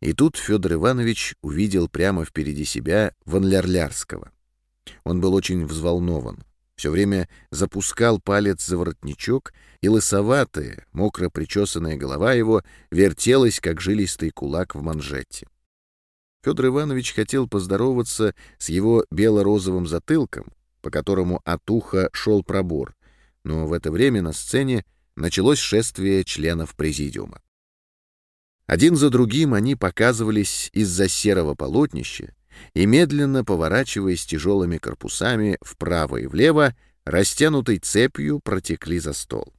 И тут Федор Иванович увидел прямо впереди себя Ванлярлярского. Он был очень взволнован. Все время запускал палец за воротничок, и лысоватая, мокро причесанная голова его вертелась, как жилистый кулак в манжете. Федор Иванович хотел поздороваться с его бело-розовым затылком, по которому от уха шел пробор, но в это время на сцене началось шествие членов президиума. Один за другим они показывались из-за серого полотнища и, медленно поворачиваясь тяжелыми корпусами вправо и влево, растянутой цепью протекли за стол.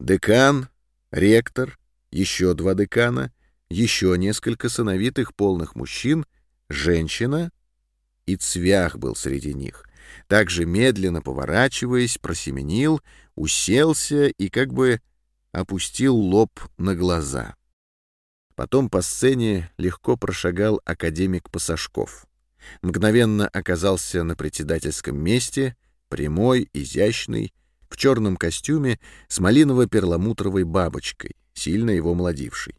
Декан, ректор, еще два декана, еще несколько сыновитых полных мужчин, женщина и цвях был среди них. Также медленно поворачиваясь, просеменил, уселся и как бы опустил лоб на глаза. Потом по сцене легко прошагал академик Пасашков. Мгновенно оказался на председательском месте, прямой, изящный, в черном костюме с малиново-перламутровой бабочкой, сильно его молодивший.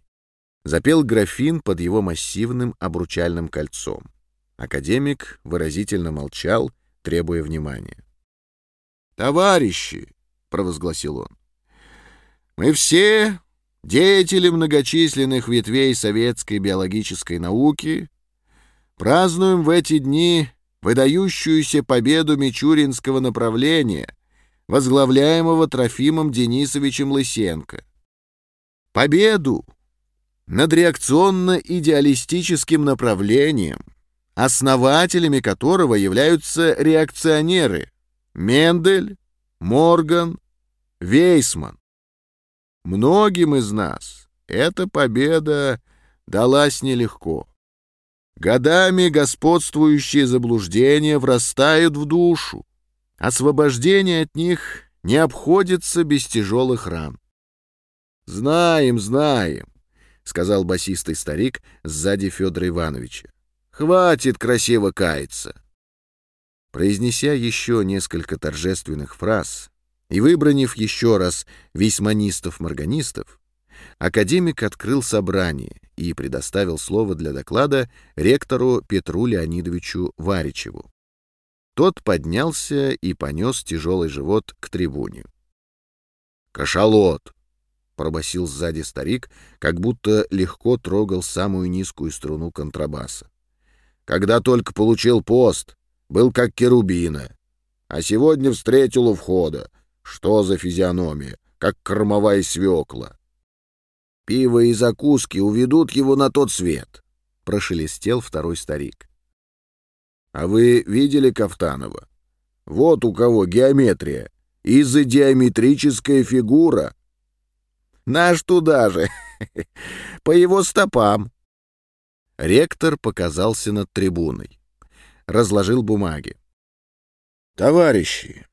Запел графин под его массивным обручальным кольцом. Академик выразительно молчал, требуя внимания. «Товарищи!» — провозгласил он. «Мы все деятели многочисленных ветвей советской биологической науки, празднуем в эти дни выдающуюся победу Мичуринского направления, возглавляемого Трофимом Денисовичем Лысенко. Победу над реакционно-идеалистическим направлением, основателями которого являются реакционеры Мендель, Морган, Вейсман. Многим из нас эта победа далась нелегко. Годами господствующие заблуждения врастают в душу. Освобождение от них не обходится без тяжелых ран. «Знаем, знаем», — сказал басистый старик сзади Федора Ивановича. «Хватит красиво каяться». Произнеся еще несколько торжественных фраз, и выбранив еще раз весьманистов-морганистов, академик открыл собрание и предоставил слово для доклада ректору Петру Леонидовичу Варичеву. Тот поднялся и понес тяжелый живот к трибуне. «Кашалот!» — пробасил сзади старик, как будто легко трогал самую низкую струну контрабаса. «Когда только получил пост, был как керубина, а сегодня встретил у входа, что за физиономия, как кормовая свекла? Пиво и закуски уведут его на тот свет, — прошелестел второй старик. А вы видели Кафтанова? Вот у кого геометрия, изодиаметрическая фигура. Наш туда же, по его стопам. Ректор показался над трибуной. Разложил бумаги. «Товарищи,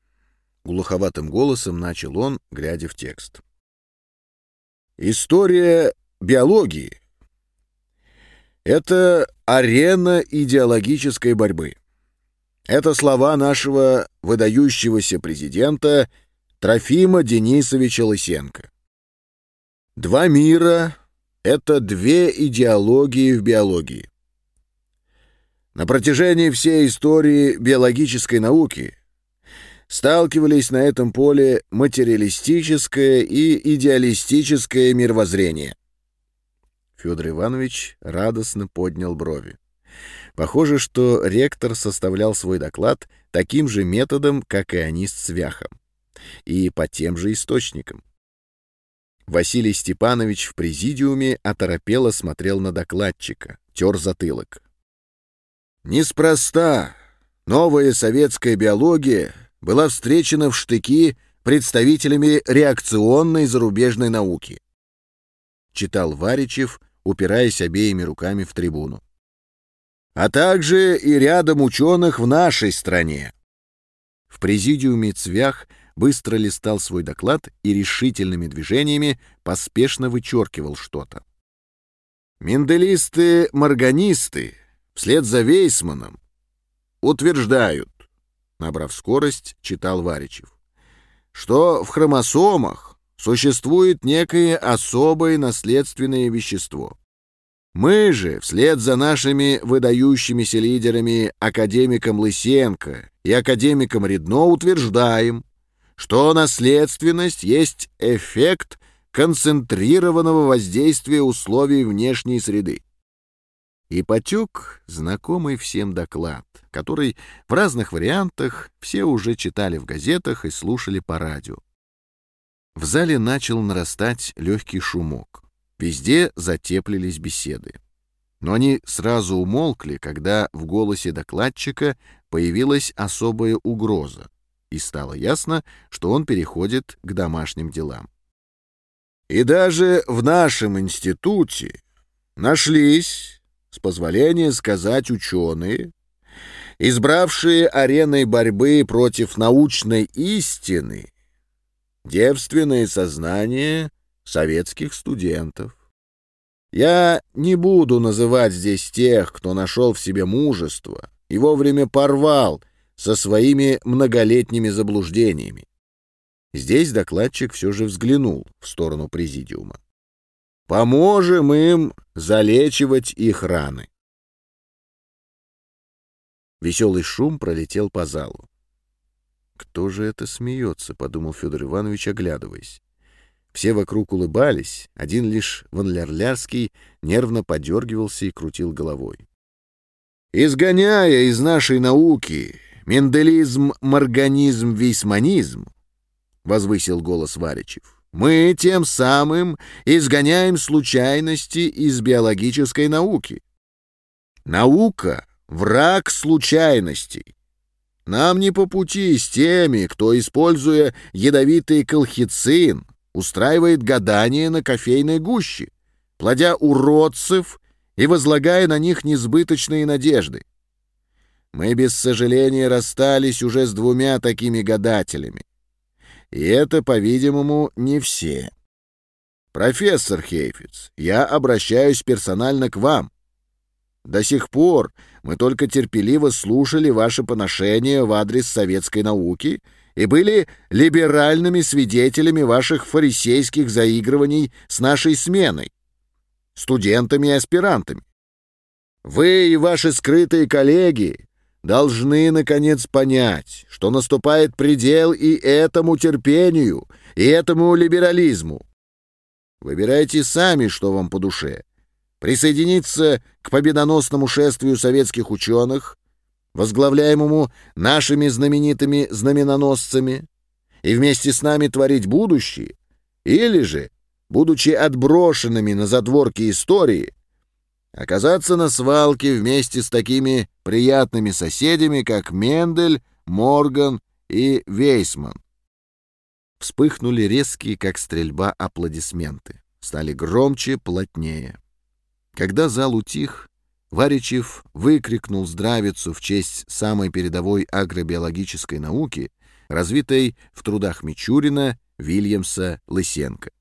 Глуховатым голосом начал он, глядя в текст. История биологии — это арена идеологической борьбы. Это слова нашего выдающегося президента Трофима Денисовича Лысенко. Два мира — это две идеологии в биологии. На протяжении всей истории биологической науки сталкивались на этом поле материалистическое и идеалистическое мировоззрение. Федор Иванович радостно поднял брови. Похоже, что ректор составлял свой доклад таким же методом, как и они с Цвяхом, и по тем же источникам. Василий Степанович в президиуме оторопело смотрел на докладчика, тер затылок. «Неспроста новая советская биология была встречена в штыки представителями реакционной зарубежной науки. Читал Варичев, упираясь обеими руками в трибуну. А также и рядом ученых в нашей стране. В президиуме Цвях быстро листал свой доклад и решительными движениями поспешно вычеркивал что-то. Менделисты-морганисты вслед за Вейсманом утверждают, набрав скорость, читал Варичев, что в хромосомах существует некое особое наследственное вещество. Мы же, вслед за нашими выдающимися лидерами академиком Лысенко и академиком Редно, утверждаем, что наследственность есть эффект концентрированного воздействия условий внешней среды. И потек знакомый всем доклад, который в разных вариантах все уже читали в газетах и слушали по радио. В зале начал нарастать легкий шумок. Везде затеплились беседы. Но они сразу умолкли, когда в голосе докладчика появилась особая угроза, и стало ясно, что он переходит к домашним делам. И даже в нашем институте нашлись, с позволения сказать, ученые, избравшие ареной борьбы против научной истины девственное сознание советских студентов. Я не буду называть здесь тех, кто нашел в себе мужество и вовремя порвал со своими многолетними заблуждениями. Здесь докладчик все же взглянул в сторону президиума. Поможем им залечивать их раны. Веселый шум пролетел по залу. «Кто же это смеется?» — подумал Федор Иванович, оглядываясь. Все вокруг улыбались, один лишь Ванлярлярский нервно подергивался и крутил головой. «Изгоняя из нашей науки менделизм, морганизм, вейсманизм, — возвысил голос Варичев. «Мы тем самым изгоняем случайности из биологической науки. Наука — враг случайностей. Нам не по пути с теми, кто, используя ядовитый колхицин, устраивает гадание на кофейной гуще, плодя уродцев и возлагая на них несбыточные надежды. Мы без сожаления расстались уже с двумя такими гадателями. И это, по-видимому, не все. Профессор Хейфиц, я обращаюсь персонально к вам. До сих пор мы только терпеливо слушали ваши поношения в адрес советской науки и были либеральными свидетелями ваших фарисейских заигрываний с нашей сменой, студентами и аспирантами. Вы и ваши скрытые коллеги должны, наконец, понять, что наступает предел и этому терпению, и этому либерализму. Выбирайте сами, что вам по душе. Присоединиться к победоносному шествию советских ученых, возглавляемому нашими знаменитыми знаменоносцами, и вместе с нами творить будущее, или же, будучи отброшенными на задворки истории, оказаться на свалке вместе с такими приятными соседями, как Мендель, Морган и Вейсман. Вспыхнули резкие, как стрельба, аплодисменты. Стали громче, плотнее. Когда зал утих, Варичев выкрикнул здравицу в честь самой передовой агробиологической науки, развитой в трудах Мичурина, Вильямса, Лысенко.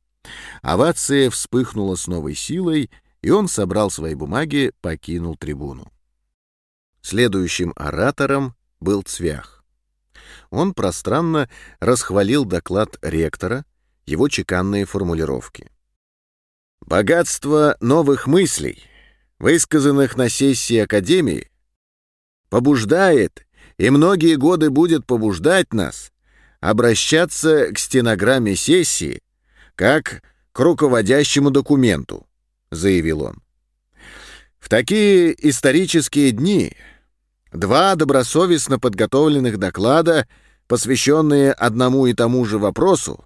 Овация вспыхнула с новой силой, и он собрал свои бумаги, покинул трибуну. Следующим оратором был Цвях. Он пространно расхвалил доклад ректора, его чеканные формулировки. «Богатство новых мыслей, высказанных на сессии Академии, побуждает и многие годы будет побуждать нас обращаться к стенограмме сессии как к руководящему документу, — заявил он. В такие исторические дни два добросовестно подготовленных доклада, посвященные одному и тому же вопросу,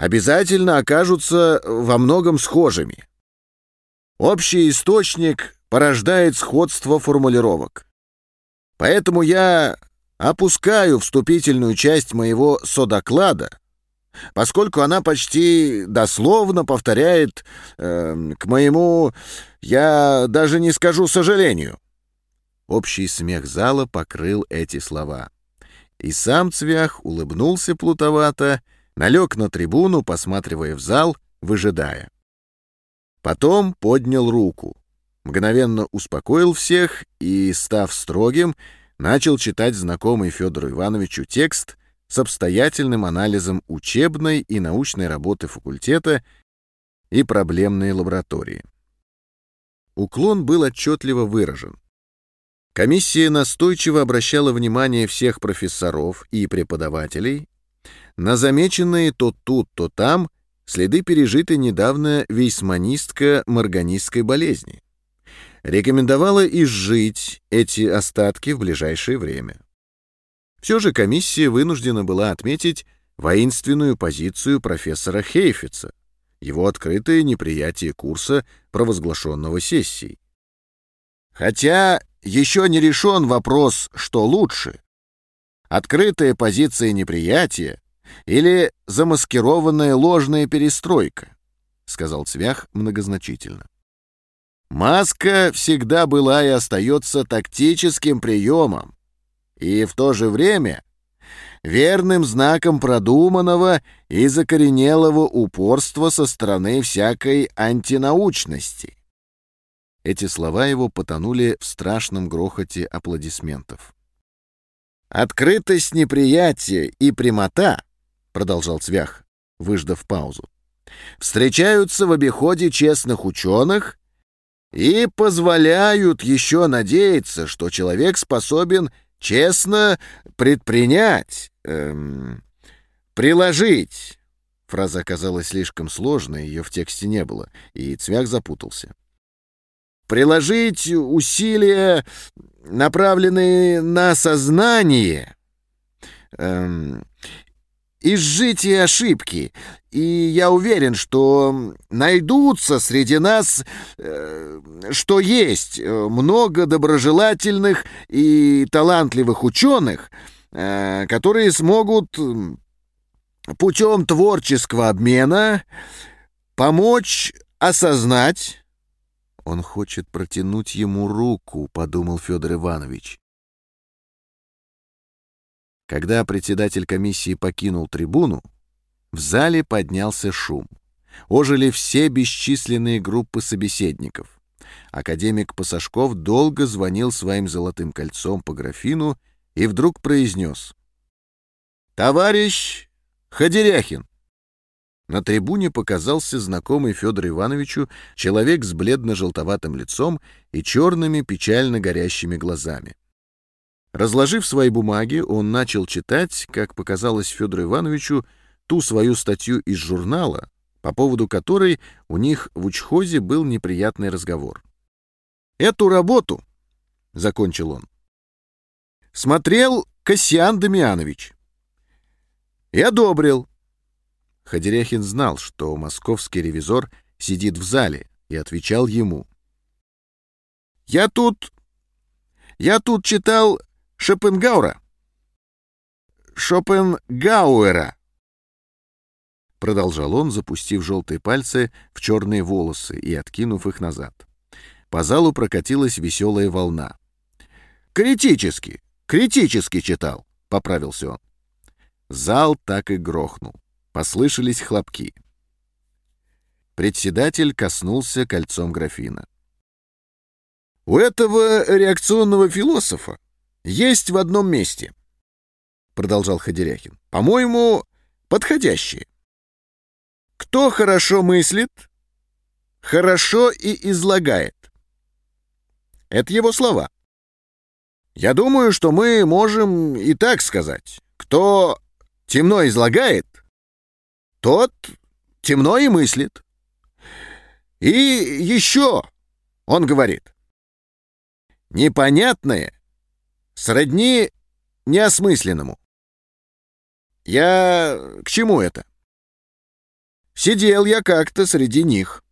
обязательно окажутся во многом схожими. Общий источник порождает сходство формулировок. Поэтому я опускаю вступительную часть моего содоклада поскольку она почти дословно повторяет э, к моему, я даже не скажу сожалению. Общий смех зала покрыл эти слова. И сам Цвях улыбнулся плутовато, налег на трибуну, посматривая в зал, выжидая. Потом поднял руку, мгновенно успокоил всех и, став строгим, начал читать знакомый Федору Ивановичу текст с обстоятельным анализом учебной и научной работы факультета и проблемной лаборатории. уклон был отчетливо выражен. Комиссия настойчиво обращала внимание всех профессоров и преподавателей на замеченные то тут, то там следы пережитой недавно вейсманистко-марганистской болезни. Рекомендовала изжить эти остатки в ближайшее время. Все же комиссия вынуждена была отметить воинственную позицию профессора Хейфица, его открытое неприятие курса, провозглашенного сессией. Хотя еще не решен вопрос, что лучше — открытая позиция неприятия или замаскированная ложная перестройка, — сказал Цвях многозначительно. Маска всегда была и остается тактическим приемом, и в то же время верным знаком продуманного и закоренелого упорства со стороны всякой антинаучности. Эти слова его потонули в страшном грохоте аплодисментов. «Открытость неприятия и прямота», — продолжал Цвях, выждав паузу, «встречаются в обиходе честных ученых и позволяют еще надеяться, что человек способен честно предпринять, эм, приложить. Фраза оказалась слишком сложной, ее в тексте не было, и Цвях запутался. Приложить усилия, направленные на сознание, эм, изжитие ошибки, и я уверен, что найдутся среди нас, э, что есть э, много доброжелательных и талантливых ученых, э, которые смогут путем творческого обмена помочь осознать... Он хочет протянуть ему руку, подумал Федор Иванович. Когда председатель комиссии покинул трибуну, в зале поднялся шум. Ожили все бесчисленные группы собеседников. Академик Пасашков долго звонил своим золотым кольцом по графину и вдруг произнес. «Товарищ Ходеряхин!» На трибуне показался знакомый Федору Ивановичу человек с бледно-желтоватым лицом и черными печально горящими глазами. Разложив свои бумаги, он начал читать, как показалось Федору Ивановичу, ту свою статью из журнала, по поводу которой у них в учхозе был неприятный разговор. «Эту работу», — закончил он, — «смотрел Кассиан Дамианович и одобрил». Ходеряхин знал, что московский ревизор сидит в зале, и отвечал ему. «Я тут... я тут читал Шопенгаура. Шопенгауэра. Продолжал он, запустив желтые пальцы в черные волосы и откинув их назад. По залу прокатилась веселая волна. «Критически, критически читал», — поправился он. Зал так и грохнул. Послышались хлопки. Председатель коснулся кольцом графина. «У этого реакционного философа есть в одном месте, — продолжал Ходеряхин. — По-моему, подходящее. Кто хорошо мыслит, хорошо и излагает. Это его слова. Я думаю, что мы можем и так сказать. Кто темно излагает, тот темно и мыслит. И еще, он говорит, непонятное сродни неосмысленному. Я к чему это? Сидел я как-то среди них.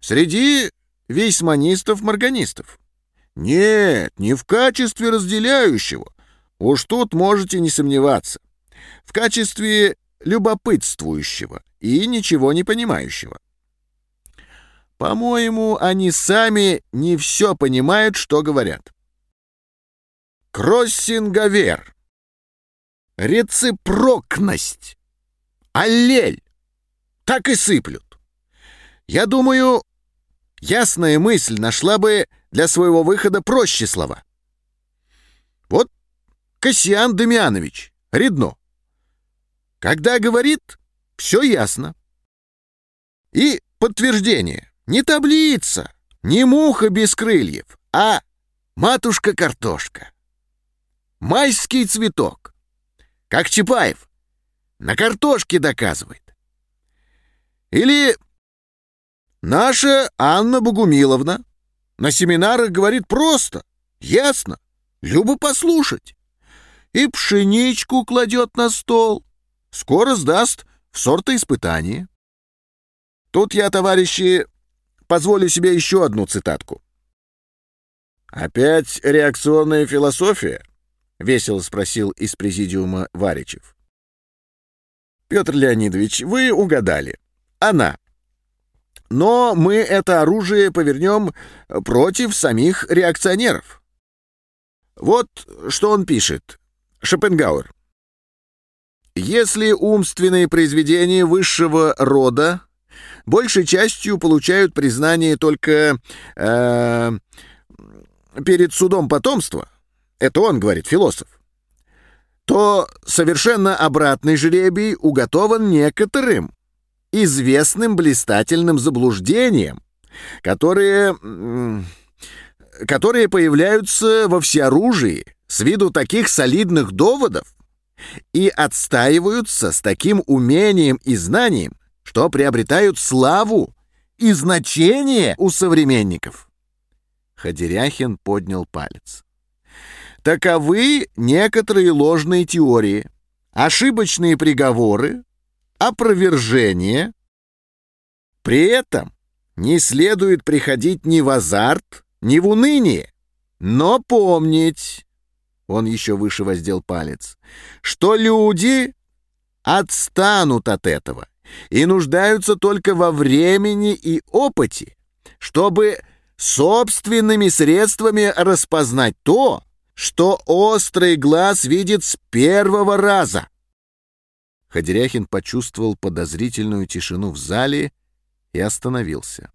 Среди вейсманистов-морганистов. Нет, не в качестве разделяющего. Уж тут можете не сомневаться. В качестве любопытствующего и ничего не понимающего. По-моему, они сами не все понимают, что говорят. Кроссинговер. Реципрокность. Аллель. Так и сыплют. Я думаю, ясная мысль нашла бы для своего выхода проще слова. Вот Кассиан Демьянович, Редно. Когда говорит, все ясно. И подтверждение. Не таблица, Не муха без крыльев, а матушка-картошка. Майский цветок. Как Чапаев. На картошке доказывает. Или наша Анна Богумиловна на семинарах говорит просто, ясно, любо послушать. И пшеничку кладет на стол. Скоро сдаст в сортоиспытание. Тут я, товарищи, позволю себе еще одну цитатку. «Опять реакционная философия?» — весело спросил из президиума Варичев. «Петр Леонидович, вы угадали. Она. Но мы это оружие повернем против самих реакционеров. Вот что он пишет. Шопенгауэр. Если умственные произведения высшего рода большей частью получают признание только э, перед судом потомства, это он говорит, философ, то совершенно обратный жребий уготован некоторым известным блистательным заблуждениям, которые, которые появляются во всеоружии с виду таких солидных доводов и отстаиваются с таким умением и знанием, что приобретают славу и значение у современников. Ходеряхин поднял палец. Таковы некоторые ложные теории, ошибочные приговоры, опровержение. При этом не следует приходить ни в азарт, ни в уныние, но помнить, он еще выше воздел палец, что люди отстанут от этого и нуждаются только во времени и опыте, чтобы собственными средствами распознать то, что острый глаз видит с первого раза. Ходеряхин почувствовал подозрительную тишину в зале и остановился.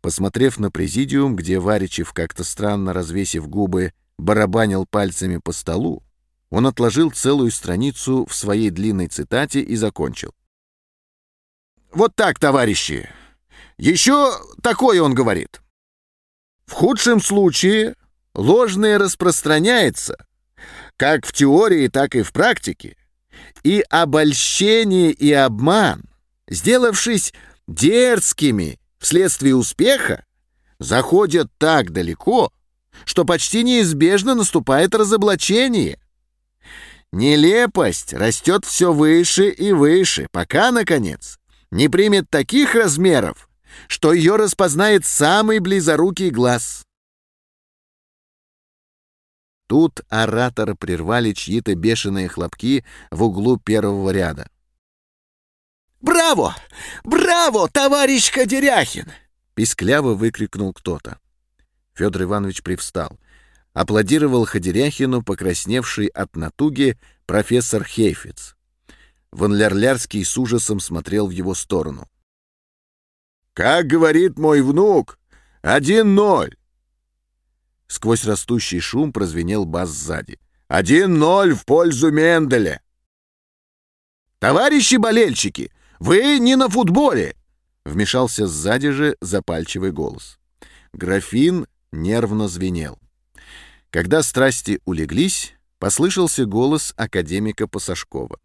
Посмотрев на президиум, где Варичев, как-то странно развесив губы, барабанил пальцами по столу, он отложил целую страницу в своей длинной цитате и закончил. «Вот так, товарищи! Еще такое он говорит. В худшем случае ложное распространяется, как в теории, так и в практике, и обольщение и обман, сделавшись дерзкими вследствие успеха, заходят так далеко, что почти неизбежно наступает разоблачение. Нелепость растет все выше и выше, пока, наконец, не примет таких размеров, что ее распознает самый близорукий глаз. Тут оратора прервали чьи-то бешеные хлопки в углу первого ряда. «Браво! Браво, товарищ Ходеряхин!» — пискляво выкрикнул кто-то. Федор Иванович привстал. Аплодировал Ходеряхину, покрасневший от натуги, профессор Хейфиц. Ванлярлярский с ужасом смотрел в его сторону. «Как говорит мой внук, один ноль. Сквозь растущий шум прозвенел бас сзади. «Один ноль в пользу Менделя!» «Товарищи болельщики, вы не на футболе!» Вмешался сзади же запальчивый голос. Графин нервно звенел. Когда страсти улеглись, послышался голос академика Пасашкова.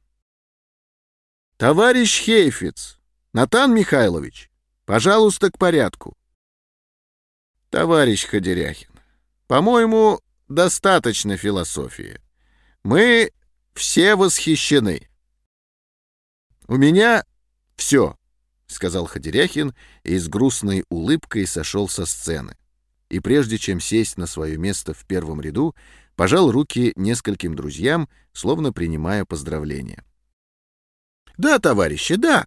«Товарищ Хейфиц, Натан Михайлович, пожалуйста, к порядку». «Товарищ Ходеряхин, по-моему, достаточно философии. Мы все восхищены. У меня все, — сказал Ходеряхин и с грустной улыбкой сошел со сцены. И прежде чем сесть на свое место в первом ряду, пожал руки нескольким друзьям, словно принимая поздравления. «Да, товарищи, да.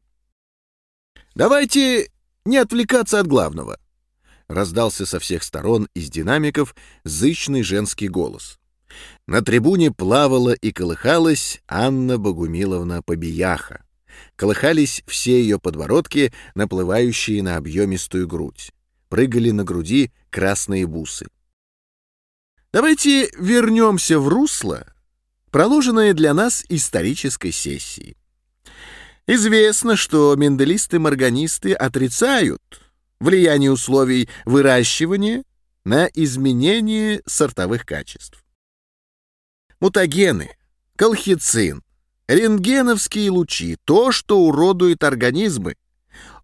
Давайте не отвлекаться от главного раздался со всех сторон из динамиков зычный женский голос. На трибуне плавала и колыхалась Анна Богумиловна Побияха. Колыхались все ее подворотки, наплывающие на объемистую грудь. Прыгали на груди красные бусы. Давайте вернемся в русло, проложенное для нас исторической сессией. Известно, что менделисты-морганисты отрицают, влияние условий выращивания на изменение сортовых качеств. Мутагены, колхицин, рентгеновские лучи, то, что уродует организмы,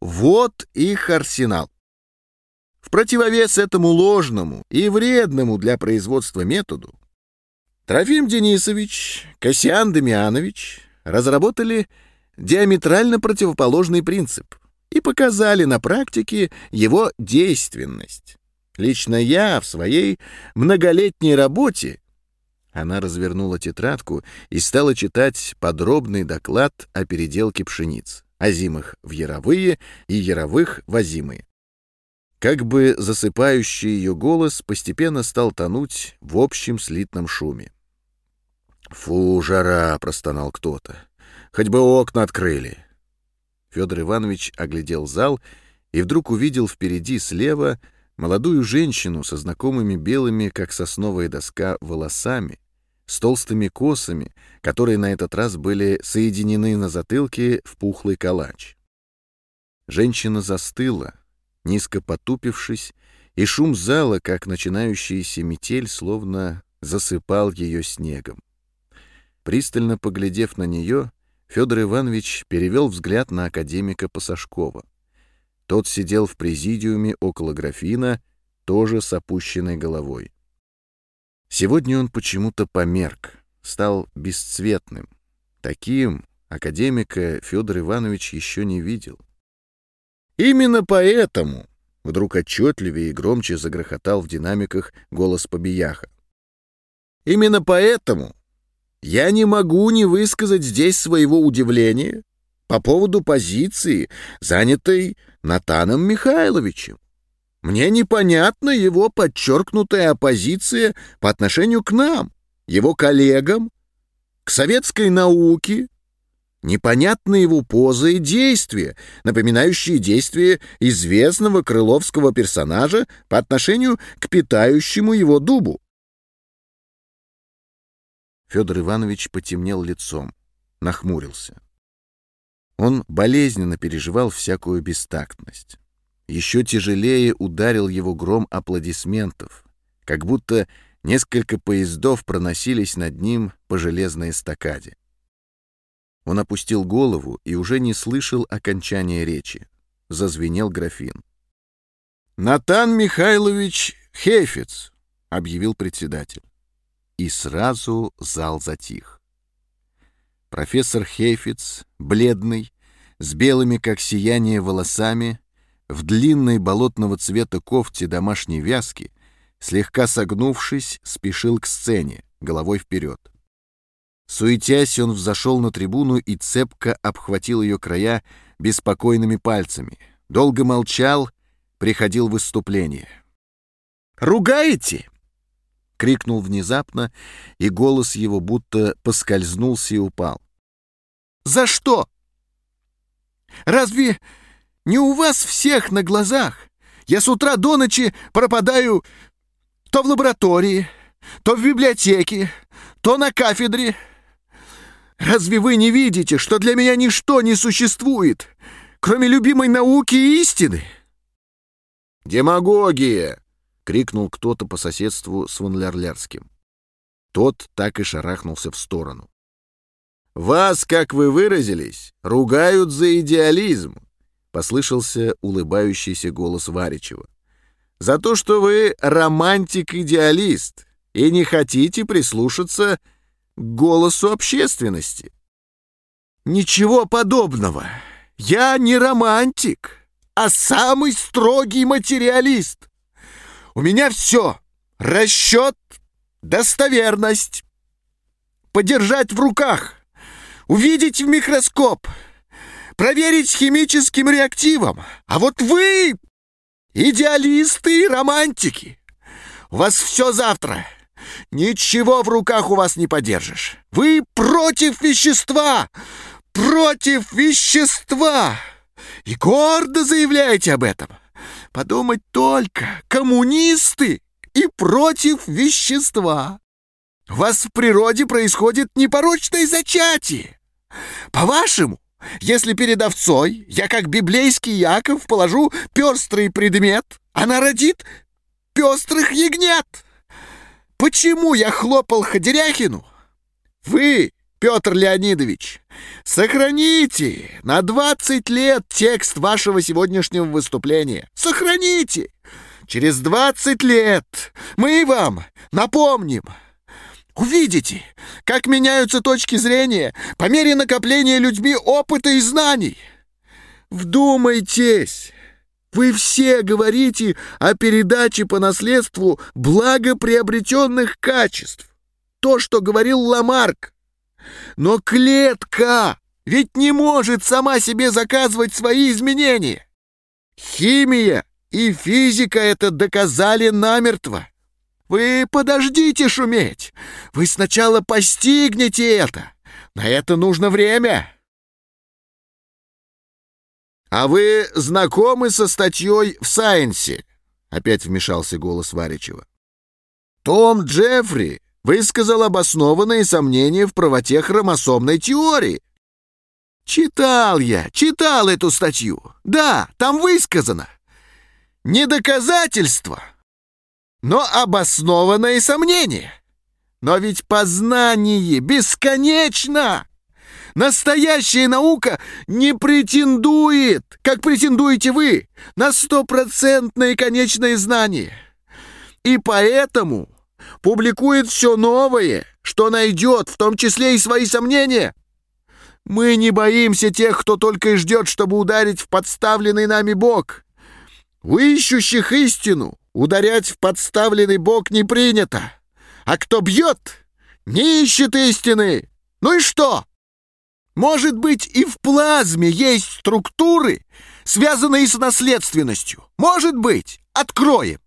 вот их арсенал. В противовес этому ложному и вредному для производства методу Трофим Денисович, Кассиан Демьянович разработали диаметрально противоположный принцип и показали на практике его действенность. Лично я в своей многолетней работе она развернула тетрадку и стала читать подробный доклад о переделке пшениц, озимых в яровые и яровых в озимые. Как бы засыпающий ее голос постепенно стал тонуть в общем слитном шуме. «Фу, жара!» — простонал кто-то. «Хоть бы окна открыли!» Федор Иванович оглядел зал и вдруг увидел впереди слева молодую женщину со знакомыми белыми, как сосновая доска, волосами, с толстыми косами, которые на этот раз были соединены на затылке в пухлый калач. Женщина застыла, низко потупившись, и шум зала, как начинающаяся метель, словно засыпал ее снегом. Пристально поглядев на нее, Федор Иванович перевел взгляд на академика Пасашкова. Тот сидел в президиуме около графина, тоже с опущенной головой. Сегодня он почему-то померк, стал бесцветным. Таким академика Федор Иванович еще не видел. Именно поэтому вдруг отчетливее и громче загрохотал в динамиках голос Побияха. Именно поэтому я не могу не высказать здесь своего удивления по поводу позиции, занятой Натаном Михайловичем. Мне непонятна его подчеркнутая оппозиция по отношению к нам, его коллегам, к советской науке. Непонятны его позы и действия, напоминающие действия известного крыловского персонажа по отношению к питающему его дубу. Федор Иванович потемнел лицом, нахмурился. Он болезненно переживал всякую бестактность. Еще тяжелее ударил его гром аплодисментов, как будто несколько поездов проносились над ним по железной эстакаде. Он опустил голову и уже не слышал окончания речи. Зазвенел графин. «Натан Михайлович Хейфец», — объявил председатель и сразу зал затих. Профессор Хейфиц, бледный, с белыми, как сияние, волосами, в длинной болотного цвета кофте домашней вязки, слегка согнувшись, спешил к сцене, головой вперед. Суетясь, он взошел на трибуну и цепко обхватил ее края беспокойными пальцами. Долго молчал, приходил в выступление. «Ругаете?» — крикнул внезапно, и голос его будто поскользнулся и упал. «За что? Разве не у вас всех на глазах? Я с утра до ночи пропадаю то в лаборатории, то в библиотеке, то на кафедре. Разве вы не видите, что для меня ничто не существует, кроме любимой науки и истины?» «Демагогия!» — крикнул кто-то по соседству с Ванлярлярским. Тот так и шарахнулся в сторону. «Вас, как вы выразились, ругают за идеализм», — послышался улыбающийся голос Варичева. «За то, что вы романтик-идеалист и не хотите прислушаться к голосу общественности». «Ничего подобного. Я не романтик, а самый строгий материалист. У меня все. Расчет, достоверность. Подержать в руках. Увидеть в микроскоп. Проверить химическим реактивом. А вот вы идеалисты и романтики. У вас все завтра. Ничего в руках у вас не подержишь. Вы против вещества. Против вещества. И гордо заявляете об этом. Подумать только, коммунисты и против вещества. У вас в природе происходит непорочное зачатие. По-вашему, если перед овцой я, как библейский Яков, положу пестрый предмет, она родит пестрых ягнят? Почему я хлопал Ходеряхину? Вы, Петр Леонидович, сохраните на 20 лет текст вашего сегодняшнего выступления. Сохраните! Через 20 лет мы вам напомним. Увидите, как меняются точки зрения по мере накопления людьми опыта и знаний. Вдумайтесь, вы все говорите о передаче по наследству благоприобретенных качеств. То, что говорил Ламарк. Но клетка ведь не может сама себе заказывать свои изменения. Химия и физика это доказали намертво. Вы подождите шуметь. Вы сначала постигнете это. На это нужно время. А вы знакомы со статьей в Сайенсе? Опять вмешался голос Варичева. Том Джеффри высказал обоснованные сомнения в правоте хромосомной теории. Читал я, читал эту статью. Да, там высказано. Не доказательство, но обоснованное сомнение. Но ведь познание бесконечно. Настоящая наука не претендует, как претендуете вы, на стопроцентное конечное знание. И поэтому публикует все новое, что найдет, в том числе и свои сомнения. Мы не боимся тех, кто только и ждет, чтобы ударить в подставленный нами бок. У ищущих истину ударять в подставленный бок не принято. А кто бьет, не ищет истины. Ну и что? Может быть, и в плазме есть структуры, связанные с наследственностью. Может быть, откроем.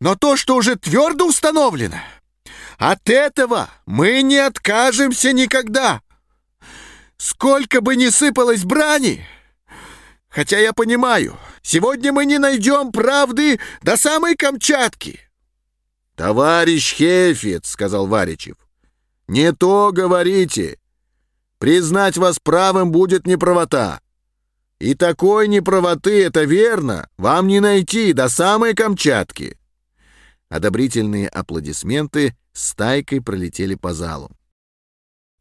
Но то, что уже твердо установлено, от этого мы не откажемся никогда. Сколько бы ни сыпалось брани, хотя я понимаю, сегодня мы не найдем правды до самой Камчатки. «Товарищ Хефец», — сказал Варичев, — «не то говорите. Признать вас правым будет неправота. И такой неправоты, это верно, вам не найти до самой Камчатки». Одобрительные аплодисменты стайкой пролетели по залу.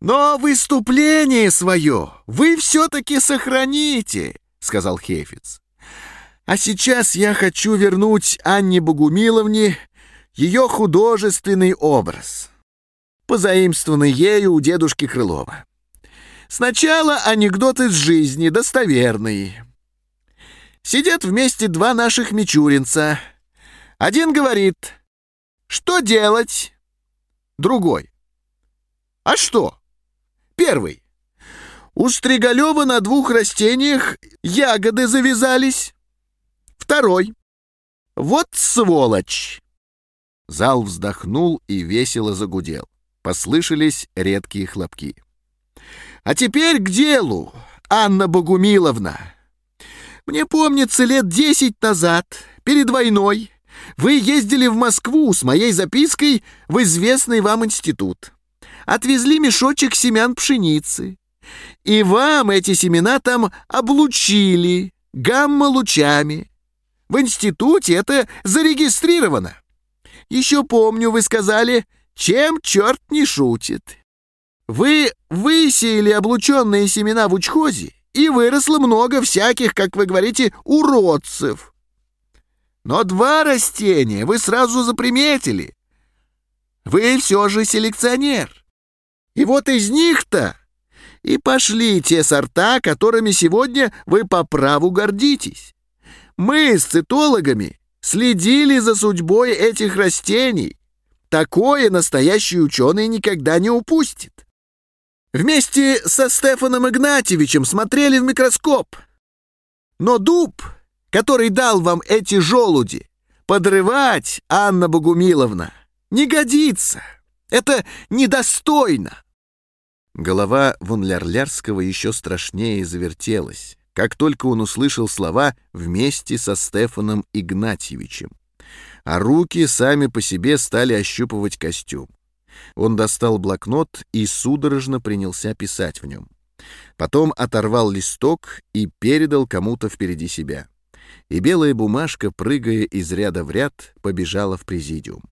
«Но выступление свое вы все-таки сохраните», — сказал Хефиц. «А сейчас я хочу вернуть Анне Богумиловне ее художественный образ, позаимствованный ею у дедушки Крылова. Сначала анекдот из жизни, достоверный. Сидят вместе два наших мичуринца — один говорит, что делать? Другой. А что? Первый. У Стригалева на двух растениях ягоды завязались. Второй. Вот сволочь. Зал вздохнул и весело загудел. Послышались редкие хлопки. А теперь к делу, Анна Богумиловна. Мне помнится, лет десять назад, перед войной, вы ездили в Москву с моей запиской в известный вам институт. Отвезли мешочек семян пшеницы. И вам эти семена там облучили гамма-лучами. В институте это зарегистрировано. Еще помню, вы сказали, чем черт не шутит. Вы высеяли облученные семена в учхозе, и выросло много всяких, как вы говорите, уродцев. Но два растения вы сразу заприметили. Вы все же селекционер. И вот из них-то и пошли те сорта, которыми сегодня вы по праву гордитесь. Мы с цитологами следили за судьбой этих растений. Такое настоящий ученый никогда не упустит. Вместе со Стефаном Игнатьевичем смотрели в микроскоп. Но дуб который дал вам эти желуди, подрывать, Анна Богумиловна, не годится. Это недостойно. Голова вон Лярлярского еще страшнее завертелась, как только он услышал слова вместе со Стефаном Игнатьевичем. А руки сами по себе стали ощупывать костюм. Он достал блокнот и судорожно принялся писать в нем. Потом оторвал листок и передал кому-то впереди себя. И белая бумажка, прыгая из ряда в ряд, побежала в президиум.